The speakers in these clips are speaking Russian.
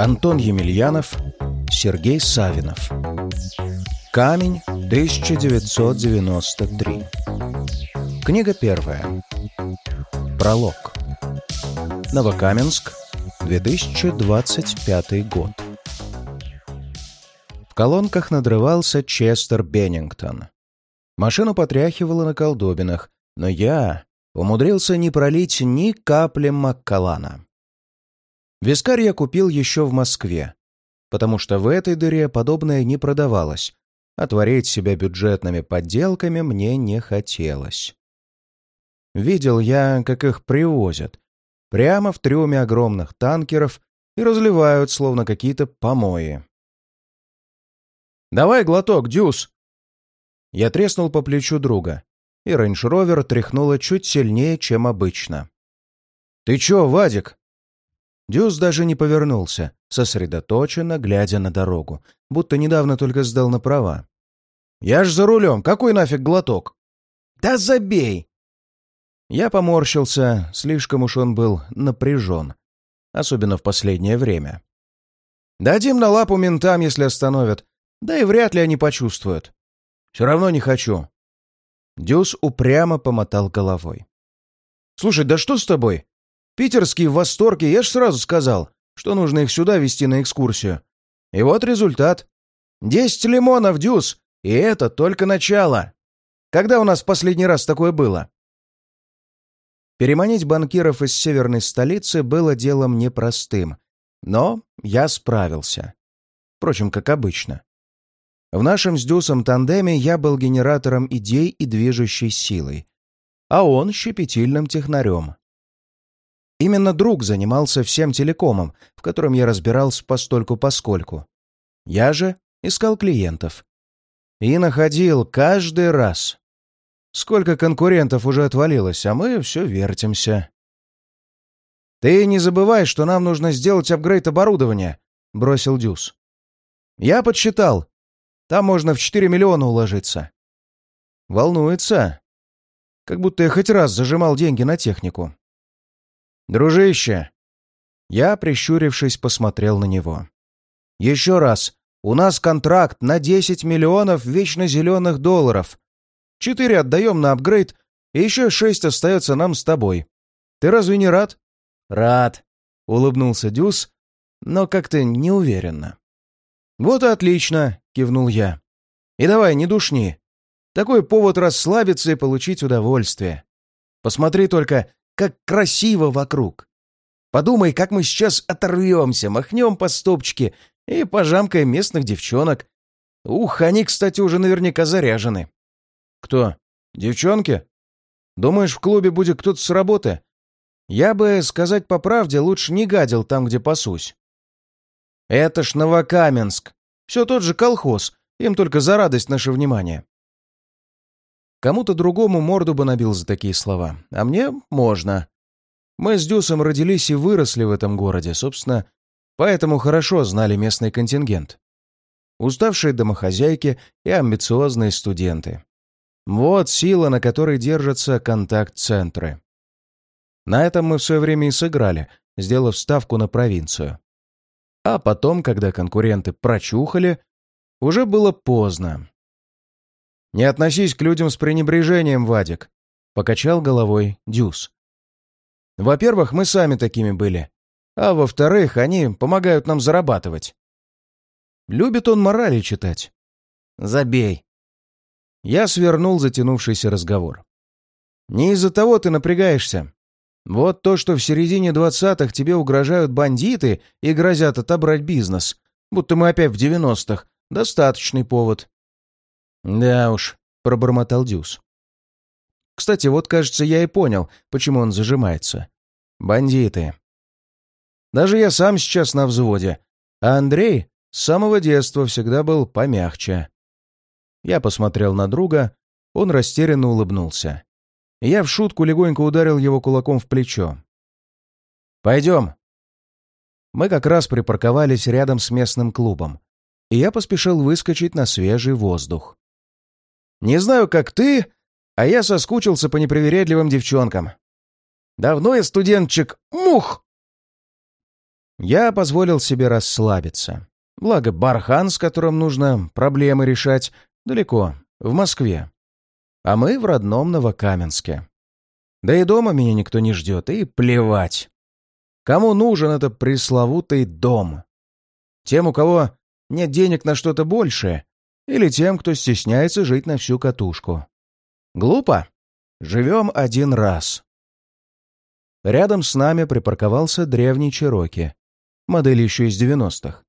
Антон Емельянов, Сергей Савинов. Камень, 1993. Книга первая. Пролог. Новокаменск, 2025 год. В колонках надрывался Честер Беннингтон. Машину потряхивало на колдобинах, но я умудрился не пролить ни капли Маккалана. Вискарь я купил еще в Москве, потому что в этой дыре подобное не продавалось, а травить себя бюджетными подделками мне не хотелось. Видел я, как их привозят, прямо в трюме огромных танкеров и разливают, словно какие-то помои. «Давай глоток, Дюс!» Я треснул по плечу друга, и рейндж-ровер тряхнуло чуть сильнее, чем обычно. «Ты чё, Вадик?» Дюс даже не повернулся, сосредоточенно глядя на дорогу, будто недавно только сдал на права. «Я ж за рулем, какой нафиг глоток?» «Да забей!» Я поморщился, слишком уж он был напряжен, особенно в последнее время. «Дадим на лапу ментам, если остановят, да и вряд ли они почувствуют. Все равно не хочу». Дюс упрямо помотал головой. «Слушай, да что с тобой? Питерские в восторге, я ж сразу сказал, что нужно их сюда везти на экскурсию. И вот результат. Десять лимонов, дюс, и это только начало. Когда у нас в последний раз такое было? Переманить банкиров из северной столицы было делом непростым, но я справился. Впрочем, как обычно. В нашем с Дюсом тандеме я был генератором идей и движущей силой, а он — щепетильным технарем. Именно друг занимался всем телекомом, в котором я разбирался постольку-поскольку. Я же искал клиентов. И находил каждый раз. Сколько конкурентов уже отвалилось, а мы все вертимся. «Ты не забывай, что нам нужно сделать апгрейд оборудования», — бросил Дюс. «Я подсчитал. Там можно в 4 миллиона уложиться». «Волнуется. Как будто я хоть раз зажимал деньги на технику». «Дружище!» Я, прищурившись, посмотрел на него. «Еще раз. У нас контракт на 10 миллионов вечно зеленых долларов. Четыре отдаем на апгрейд, и еще шесть остается нам с тобой. Ты разве не рад?» «Рад», — улыбнулся Дюс, но как-то неуверенно. «Вот и отлично», — кивнул я. «И давай, не душни. Такой повод расслабиться и получить удовольствие. Посмотри только, как красиво вокруг. Подумай, как мы сейчас оторвемся, махнем по стопчике и пожамкаем местных девчонок. Ух, они, кстати, уже наверняка заряжены. Кто? Девчонки? Думаешь, в клубе будет кто-то с работы? Я бы, сказать по правде, лучше не гадил там, где пасусь. Это ж Новокаменск. Все тот же колхоз, им только за радость наше внимание. Кому-то другому морду бы набил за такие слова, а мне можно. Мы с Дюсом родились и выросли в этом городе, собственно, поэтому хорошо знали местный контингент. Уставшие домохозяйки и амбициозные студенты. Вот сила, на которой держатся контакт-центры. На этом мы в свое время и сыграли, сделав ставку на провинцию. А потом, когда конкуренты прочухали, уже было поздно. «Не относись к людям с пренебрежением, Вадик», — покачал головой Дюс. «Во-первых, мы сами такими были. А во-вторых, они помогают нам зарабатывать. Любит он морали читать. Забей». Я свернул затянувшийся разговор. «Не из-за того ты напрягаешься. Вот то, что в середине двадцатых тебе угрожают бандиты и грозят отобрать бизнес, будто мы опять в девяностых, достаточный повод. «Да уж», — пробормотал Дюс. «Кстати, вот, кажется, я и понял, почему он зажимается. Бандиты. Даже я сам сейчас на взводе, а Андрей с самого детства всегда был помягче». Я посмотрел на друга, он растерянно улыбнулся. Я в шутку легонько ударил его кулаком в плечо. «Пойдем». Мы как раз припарковались рядом с местным клубом, и я поспешил выскочить на свежий воздух. Не знаю, как ты, а я соскучился по непривередливым девчонкам. Давно я студентчик. Мух!» Я позволил себе расслабиться. Благо, Бархан, с которым нужно проблемы решать, далеко, в Москве. А мы в родном Новокаменске. Да и дома меня никто не ждет, и плевать. Кому нужен этот пресловутый дом? Тем, у кого нет денег на что-то большее, или тем, кто стесняется жить на всю катушку. Глупо? Живем один раз. Рядом с нами припарковался древний Чероки. Модель еще из 90-х.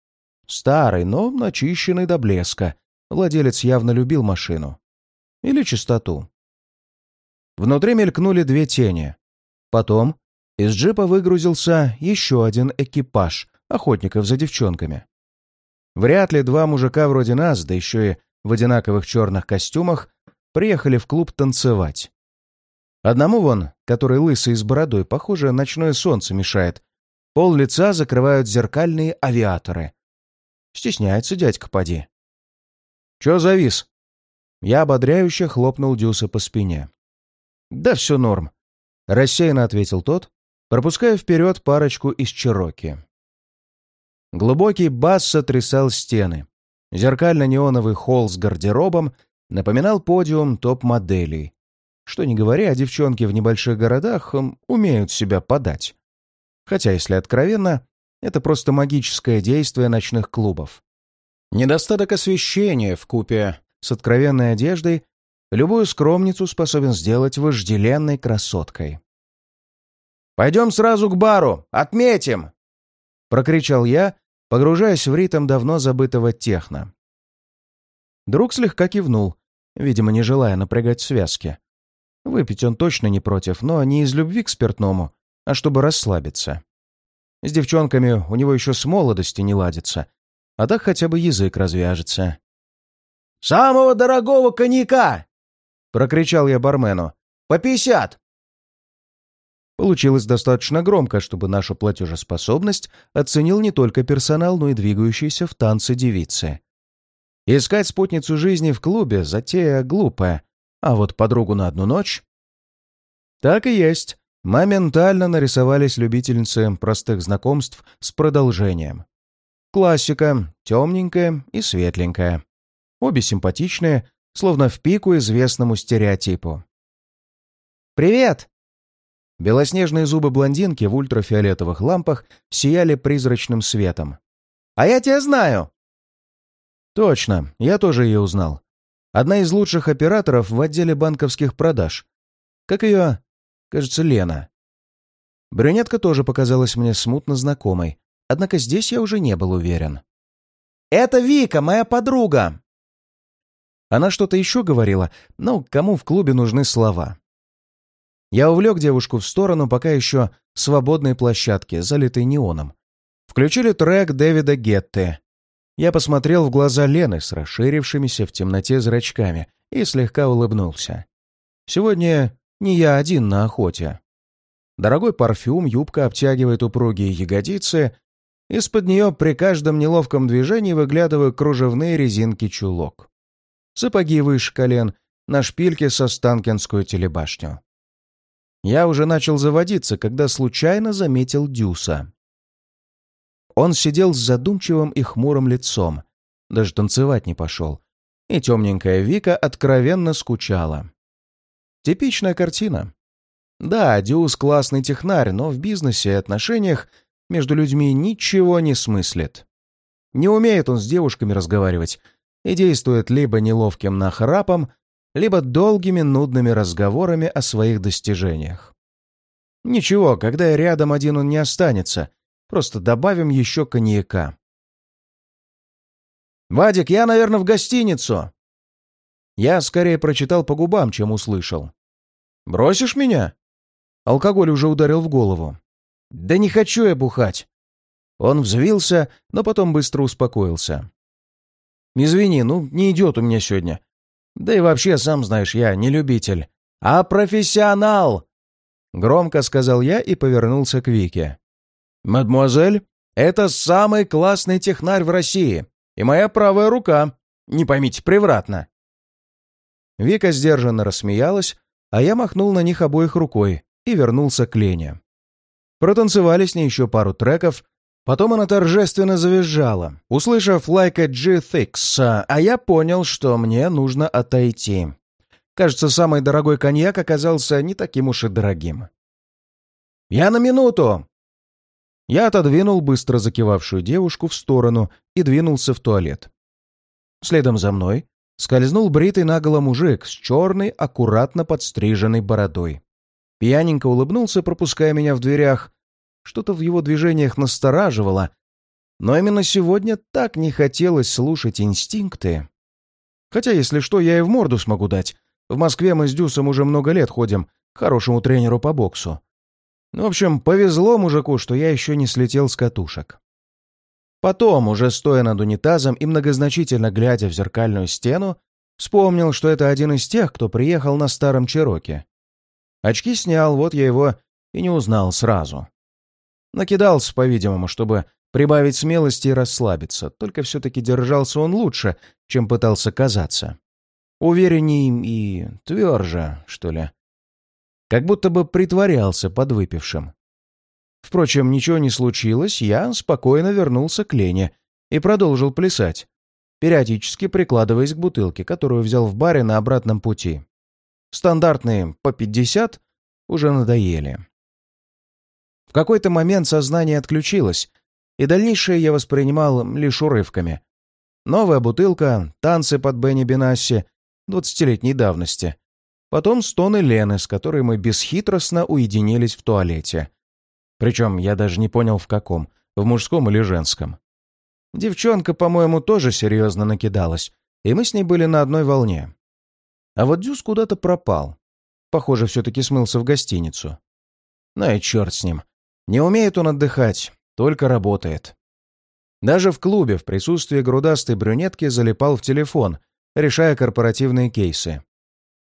Старый, но начищенный до блеска. Владелец явно любил машину. Или чистоту. Внутри мелькнули две тени. Потом из джипа выгрузился еще один экипаж охотников за девчонками. Вряд ли два мужика вроде нас, да еще и в одинаковых черных костюмах, приехали в клуб танцевать. Одному вон, который лысый с бородой, похоже, ночное солнце мешает. Пол лица закрывают зеркальные авиаторы. Стесняется дядька, поди. «Чё завис?» Я ободряюще хлопнул Дюса по спине. «Да все норм», — рассеянно ответил тот, пропуская вперед парочку из Чероки. Глубокий бас сотрясал стены. Зеркально-неоновый холл с гардеробом напоминал подиум топ-моделей. Что не говоря, девчонки в небольших городах умеют себя подать. Хотя, если откровенно, это просто магическое действие ночных клубов. Недостаток освещения в купе с откровенной одеждой любую скромницу способен сделать вожделенной красоткой. «Пойдем сразу к бару! Отметим!» — прокричал я, погружаясь в ритм давно забытого техно. Друг слегка кивнул, видимо, не желая напрягать связки. Выпить он точно не против, но не из любви к спиртному, а чтобы расслабиться. С девчонками у него еще с молодости не ладится, а так хотя бы язык развяжется. «Самого дорогого коньяка!» — прокричал я бармену. «По пятьдесят!» Получилось достаточно громко, чтобы нашу платежеспособность оценил не только персонал, но и двигающиеся в танце девицы. Искать спутницу жизни в клубе — затея глупая, а вот подругу на одну ночь... Так и есть. Моментально нарисовались любительницы простых знакомств с продолжением. Классика, темненькая и светленькая. Обе симпатичные, словно в пику известному стереотипу. «Привет!» Белоснежные зубы блондинки в ультрафиолетовых лампах сияли призрачным светом. «А я тебя знаю!» «Точно, я тоже ее узнал. Одна из лучших операторов в отделе банковских продаж. Как ее, кажется, Лена. Брюнетка тоже показалась мне смутно знакомой, однако здесь я уже не был уверен. «Это Вика, моя подруга!» Она что-то еще говорила, но кому в клубе нужны слова? Я увлек девушку в сторону пока еще свободной площадки, залитой неоном. Включили трек Дэвида Гетте я посмотрел в глаза Лены с расширившимися в темноте зрачками и слегка улыбнулся. Сегодня не я один на охоте. Дорогой парфюм, юбка обтягивает упругие ягодицы, из-под нее при каждом неловком движении выглядывают кружевные резинки чулок. Сапоги выше колен, на шпильке со станкинскую телебашню. Я уже начал заводиться, когда случайно заметил Дюса. Он сидел с задумчивым и хмурым лицом, даже танцевать не пошел, и темненькая Вика откровенно скучала. Типичная картина. Да, Дюс классный технарь, но в бизнесе и отношениях между людьми ничего не смыслит. Не умеет он с девушками разговаривать и действует либо неловким нахрапом, либо долгими нудными разговорами о своих достижениях. Ничего, когда рядом один он не останется — Просто добавим еще коньяка. «Вадик, я, наверное, в гостиницу!» Я скорее прочитал по губам, чем услышал. «Бросишь меня?» Алкоголь уже ударил в голову. «Да не хочу я бухать!» Он взвился, но потом быстро успокоился. «Извини, ну, не идет у меня сегодня. Да и вообще, сам знаешь, я не любитель, а профессионал!» Громко сказал я и повернулся к Вике. «Мадемуазель, это самый классный технарь в России и моя правая рука. Не поймите превратно». Вика сдержанно рассмеялась, а я махнул на них обоих рукой и вернулся к Лене. Протанцевали с ней еще пару треков, Потом она торжественно завизжала, услышав лайка G Thix, а я понял, что мне нужно отойти. Кажется, самый дорогой коньяк оказался не таким уж и дорогим. «Я на минуту!» Я отодвинул быстро закивавшую девушку в сторону и двинулся в туалет. Следом за мной скользнул бритый наголо мужик с черной, аккуратно подстриженной бородой. Пьяненько улыбнулся, пропуская меня в дверях. Что-то в его движениях настораживало, но именно сегодня так не хотелось слушать инстинкты. Хотя, если что, я и в морду смогу дать. В Москве мы с Дюсом уже много лет ходим к хорошему тренеру по боксу. В общем, повезло мужику, что я еще не слетел с катушек. Потом, уже стоя над унитазом и многозначительно глядя в зеркальную стену, вспомнил, что это один из тех, кто приехал на старом Чероке. Очки снял, вот я его и не узнал сразу. Накидался, по-видимому, чтобы прибавить смелости и расслабиться, только все-таки держался он лучше, чем пытался казаться. Уверенней и тверже, что ли. Как будто бы притворялся подвыпившим. Впрочем, ничего не случилось, я спокойно вернулся к Лене и продолжил плясать, периодически прикладываясь к бутылке, которую взял в баре на обратном пути. Стандартные по 50 уже надоели. В какой-то момент сознание отключилось, и дальнейшее я воспринимал лишь урывками. Новая бутылка, танцы под Бенни Бенасси, двадцатилетней давности. Потом стоны Лены, с которой мы бесхитростно уединились в туалете — причем я даже не понял, в каком, в мужском или женском. Девчонка, по-моему, тоже серьезно накидалась, и мы с ней были на одной волне. А вот Дюс куда-то пропал. Похоже, все-таки смылся в гостиницу. Ну и черт с ним. Не умеет он отдыхать, только работает. Даже в клубе в присутствии грудастой брюнетки залипал в телефон, решая корпоративные кейсы.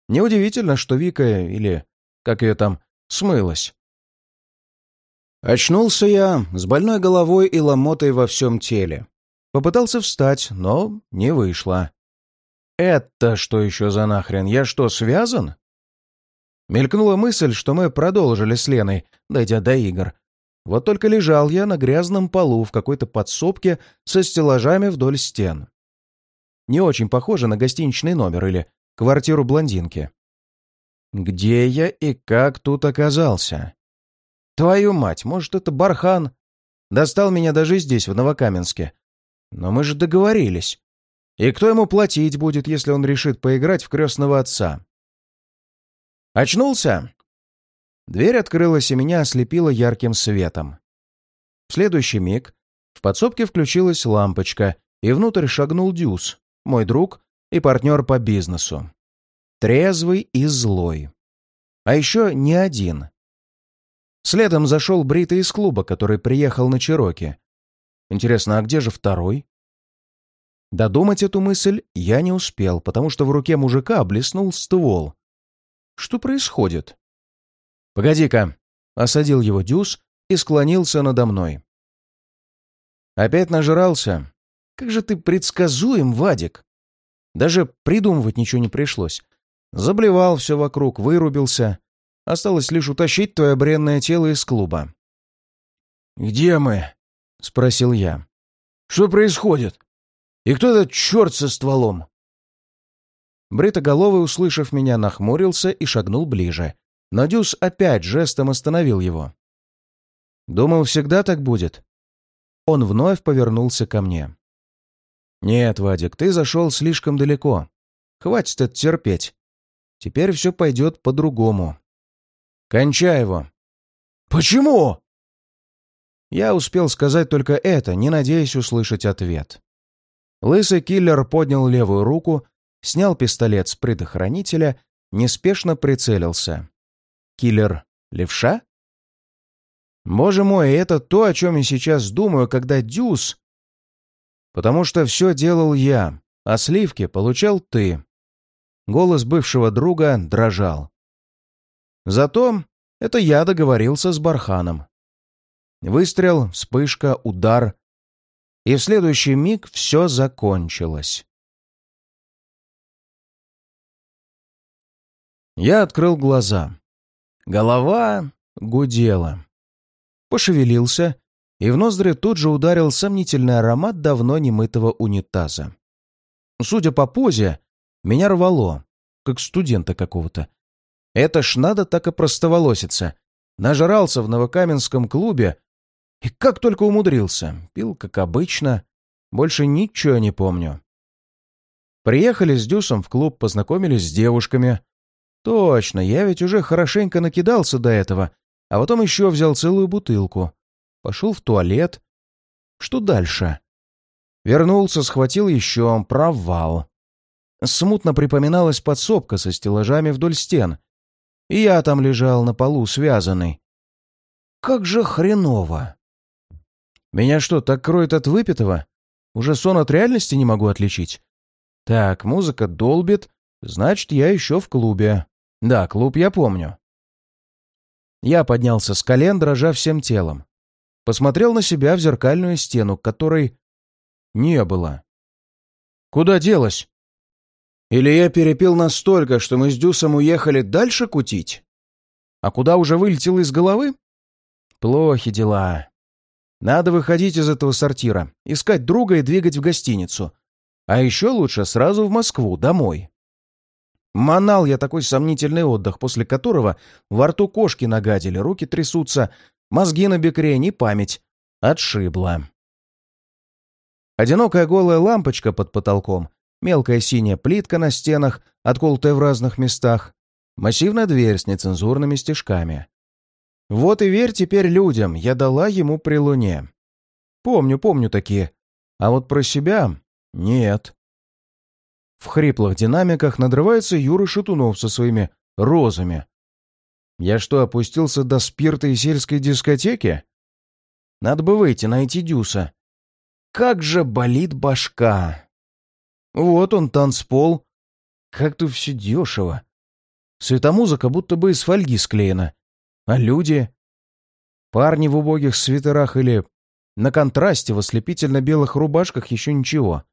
Неудивительно, что Вика, или как ее там, смылась. Очнулся я с больной головой и ломотой во всем теле. Попытался встать, но не вышло. «Это что еще за нахрен? Я что, связан?» Мелькнула мысль, что мы продолжили с Леной, дойдя до игр. Вот только лежал я на грязном полу в какой-то подсобке со стеллажами вдоль стен. Не очень похоже на гостиничный номер или квартиру блондинки. Где я и как тут оказался? Твою мать, может, это Бархан? Достал меня даже здесь, в Новокаменске. Но мы же договорились. И кто ему платить будет, если он решит поиграть в крестного отца? Очнулся? Дверь открылась, и меня ослепила ярким светом. В следующий миг в подсобке включилась лампочка, и внутрь шагнул Дюс, мой друг и партнер по бизнесу. Трезвый и злой. А еще не один. Следом зашел Бритый из клуба, который приехал на Чироки. Интересно, а где же второй? Додумать эту мысль я не успел, потому что в руке мужика блеснул ствол. Что происходит? «Погоди-ка!» — осадил его Дюс и склонился надо мной. «Опять нажрался? Как же ты предсказуем, Вадик!» Даже придумывать ничего не пришлось. Заблевал все вокруг, вырубился. Осталось лишь утащить твое бренное тело из клуба. «Где мы?» — спросил я. «Что происходит? И кто этот черт со стволом?» Бритоголовый, услышав меня, нахмурился и шагнул ближе. Но Дюс опять жестом остановил его. «Думал, всегда так будет?» Он вновь повернулся ко мне. «Нет, Вадик, ты зашел слишком далеко. Хватит это терпеть. Теперь все пойдет по-другому. Кончай его!» «Почему?» Я успел сказать только это, не надеясь услышать ответ. Лысый киллер поднял левую руку, снял пистолет с предохранителя, неспешно прицелился. Киллер — левша? Боже мой, это то, о чем я сейчас думаю, когда дюс... Потому что все делал я, а сливки получал ты. Голос бывшего друга дрожал. Зато это я договорился с Барханом. Выстрел, вспышка, удар. И в следующий миг все закончилось. Я открыл глаза. Голова гудела. Пошевелился и в ноздри тут же ударил сомнительный аромат давно немытого унитаза. Судя по позе, меня рвало, как студента какого-то. Это ж надо так и простоволоситься. Нажрался в Новокаменском клубе и как только умудрился. Пил, как обычно. Больше ничего не помню. Приехали с Дюсом в клуб, познакомились с девушками. Точно, я ведь уже хорошенько накидался до этого, а потом еще взял целую бутылку. Пошел в туалет. Что дальше? Вернулся, схватил еще провал. Смутно припоминалась подсобка со стеллажами вдоль стен. И я там лежал на полу, связанный. Как же хреново! Меня что, так кроет от выпитого? Уже сон от реальности не могу отличить. Так, музыка долбит, значит, я еще в клубе. Да, клуб я помню. Я поднялся с колен, дрожа всем телом. Посмотрел на себя в зеркальную стену, которой не было. Куда делась? Или я перепил настолько, что мы с Дюсом уехали дальше кутить? А куда уже вылетел из головы? Плохи дела. Надо выходить из этого сортира, искать друга и двигать в гостиницу. А еще лучше сразу в Москву, домой. Манал я такой сомнительный отдых, после которого во рту кошки нагадили, руки трясутся, мозги на бекрень и память. Отшибла. Одинокая голая лампочка под потолком, мелкая синяя плитка на стенах, отколотая в разных местах, массивная дверь с нецензурными стежками. Вот и верь теперь людям, я дала ему при луне. Помню, помню такие. А вот про себя — нет. В хриплых динамиках надрывается Юра Шатунов со своими розами. Я что, опустился до спирта и сельской дискотеки? Надо бы выйти, найти Дюса. Как же болит башка! Вот он, танцпол. Как тут все дешево. Светомузыка будто бы из фольги склеена. А люди? Парни в убогих свитерах или на контрасте в ослепительно-белых рубашках еще ничего.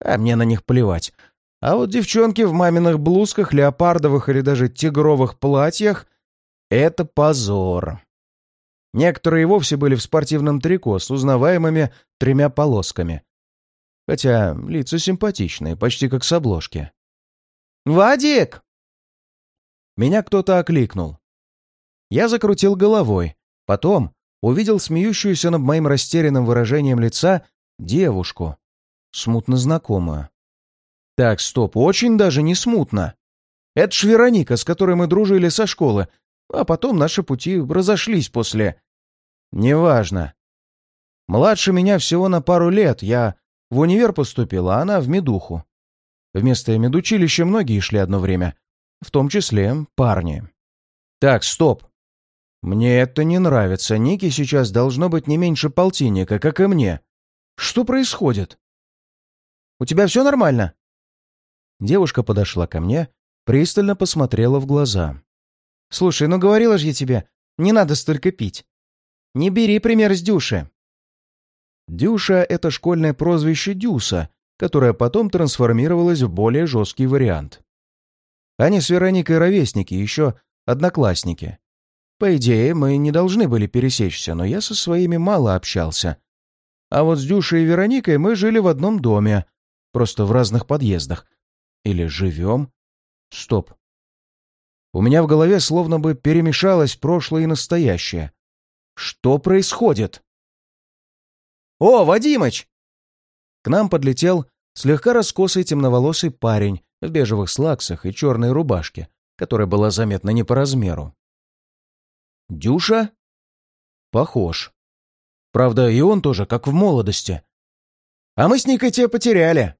А мне на них плевать. А вот девчонки в маминых блузках, леопардовых или даже тигровых платьях — это позор. Некоторые и вовсе были в спортивном трико с узнаваемыми тремя полосками. Хотя лица симпатичные, почти как с обложки. «Вадик!» Меня кто-то окликнул. Я закрутил головой. Потом увидел смеющуюся над моим растерянным выражением лица девушку, смутно знакомую. Так, стоп, очень даже не смутно. Это ж Вероника, с которой мы дружили со школы, а потом наши пути разошлись после... Неважно. Младше меня всего на пару лет, я в универ поступила, а она в медуху. Вместо медучилища многие шли одно время, в том числе парни. Так, стоп. Мне это не нравится. Ники сейчас должно быть не меньше полтинника, как и мне. Что происходит? У тебя все нормально? Девушка подошла ко мне, пристально посмотрела в глаза. «Слушай, ну говорила же я тебе, не надо столько пить. Не бери пример с Дюши». Дюша — это школьное прозвище Дюса, которое потом трансформировалось в более жесткий вариант. Они с Вероникой ровесники, еще одноклассники. По идее, мы не должны были пересечься, но я со своими мало общался. А вот с Дюшей и Вероникой мы жили в одном доме, просто в разных подъездах. Или живем? Стоп. У меня в голове словно бы перемешалось прошлое и настоящее. Что происходит? «О, Вадимыч!» К нам подлетел слегка раскосый темноволосый парень в бежевых слаксах и черной рубашке, которая была заметна не по размеру. «Дюша?» «Похож. Правда, и он тоже, как в молодости. А мы с Никой тебя потеряли».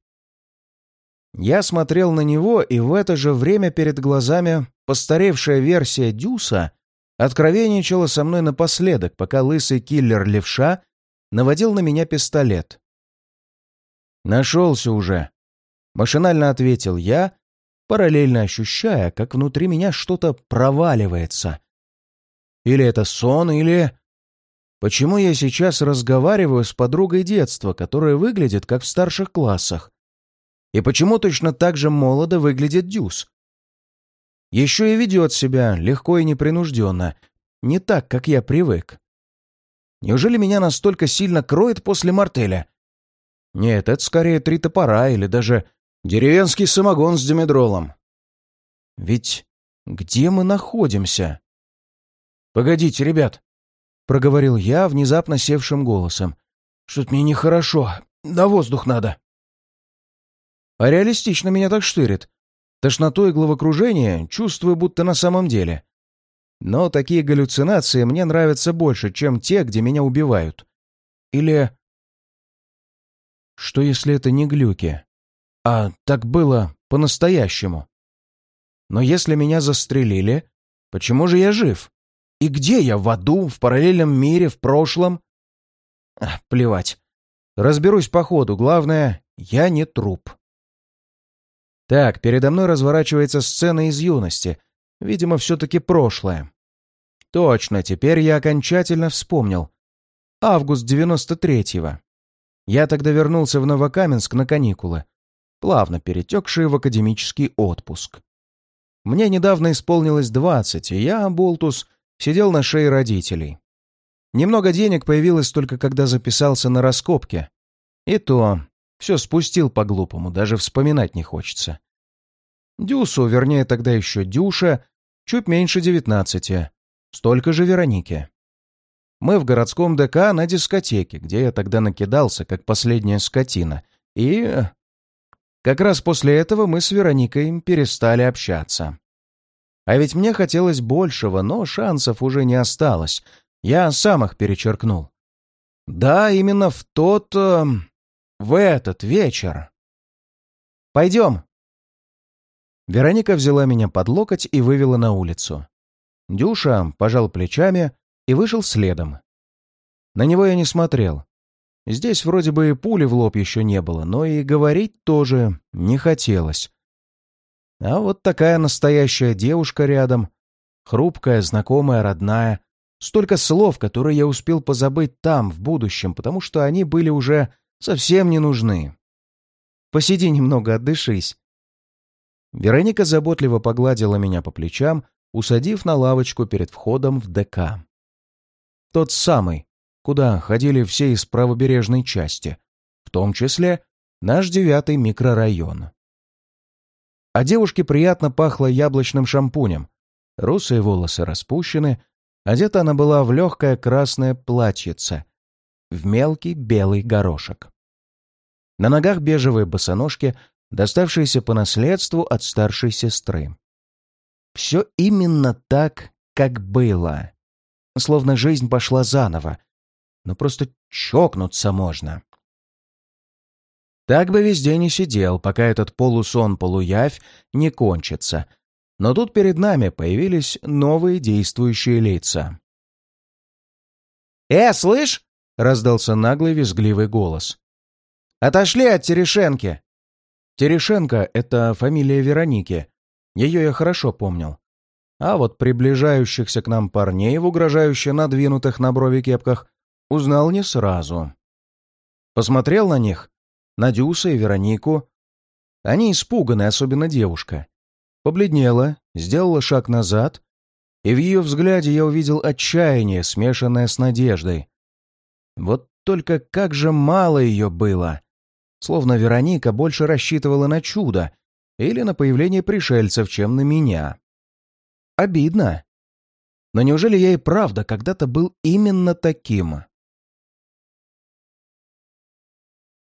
Я смотрел на него, и в это же время перед глазами постаревшая версия Дюса откровенничала со мной напоследок, пока лысый киллер-левша наводил на меня пистолет. «Нашелся уже», — машинально ответил я, параллельно ощущая, как внутри меня что-то проваливается. Или это сон, или... Почему я сейчас разговариваю с подругой детства, которая выглядит как в старших классах? И почему точно так же молодо выглядит Дюс? Еще и ведет себя легко и непринужденно, не так, как я привык. Неужели меня настолько сильно кроет после мартеля? Нет, это скорее три топора или даже деревенский самогон с димедролом. Ведь где мы находимся? Погодите, ребят, — проговорил я внезапно севшим голосом. Что-то мне нехорошо. На воздух надо. А реалистично меня так штырит. Тошноту и головокружение чувствую, будто на самом деле. Но такие галлюцинации мне нравятся больше, чем те, где меня убивают. Или... Что если это не глюки? А так было по-настоящему. Но если меня застрелили, почему же я жив? И где я? В аду? В параллельном мире? В прошлом? А, плевать. Разберусь по ходу. Главное, я не труп. Так, передо мной разворачивается сцена из юности. Видимо, все-таки прошлое. Точно, теперь я окончательно вспомнил. Август 93-го. Я тогда вернулся в Новокаменск на каникулы, плавно перетекшие в академический отпуск. Мне недавно исполнилось 20, и я, Болтус, сидел на шее родителей. Немного денег появилось только когда записался на раскопки. И то все спустил по-глупому, даже вспоминать не хочется. Дюсу, вернее тогда еще Дюша, чуть меньше девятнадцати, столько же Вероники. Мы в городском ДК на дискотеке, где я тогда накидался, как последняя скотина. И как раз после этого мы с Вероникой перестали общаться. А ведь мне хотелось большего, но шансов уже не осталось. Я сам их перечеркнул. Да, именно в тот... Э, в этот вечер. «Пойдем!» Вероника взяла меня под локоть и вывела на улицу. Дюша пожал плечами и вышел следом. На него я не смотрел. Здесь вроде бы и пули в лоб еще не было, но и говорить тоже не хотелось. А вот такая настоящая девушка рядом, хрупкая, знакомая, родная. Столько слов, которые я успел позабыть там, в будущем, потому что они были уже совсем не нужны. Посиди немного, отдышись. Вероника заботливо погладила меня по плечам, усадив на лавочку перед входом в ДК. Тот самый, куда ходили все из правобережной части, в том числе наш девятый микрорайон. А девушке приятно пахло яблочным шампунем. Русые волосы распущены, одета она была в легкое красное платьице, в мелкий белый горошек. На ногах бежевые босоножки, доставшиеся по наследству от старшей сестры. Все именно так, как было. Словно жизнь пошла заново. Но просто чокнуться можно. Так бы весь день и сидел, пока этот полусон-полуявь не кончится. Но тут перед нами появились новые действующие лица. «Э, слышь!» — раздался наглый визгливый голос. «Отошли от Терешенки!» Терешенко — это фамилия Вероники. Ее я хорошо помнил. А вот приближающихся к нам парней в угрожающе надвинутых на брови кепках узнал не сразу. Посмотрел на них Надюса и Веронику. Они испуганы, особенно девушка. Побледнела, сделала шаг назад, и в ее взгляде я увидел отчаяние, смешанное с надеждой. Вот только как же мало ее было. Словно Вероника больше рассчитывала на чудо или на появление пришельцев, чем на меня. Обидно. Но неужели я и правда когда-то был именно таким?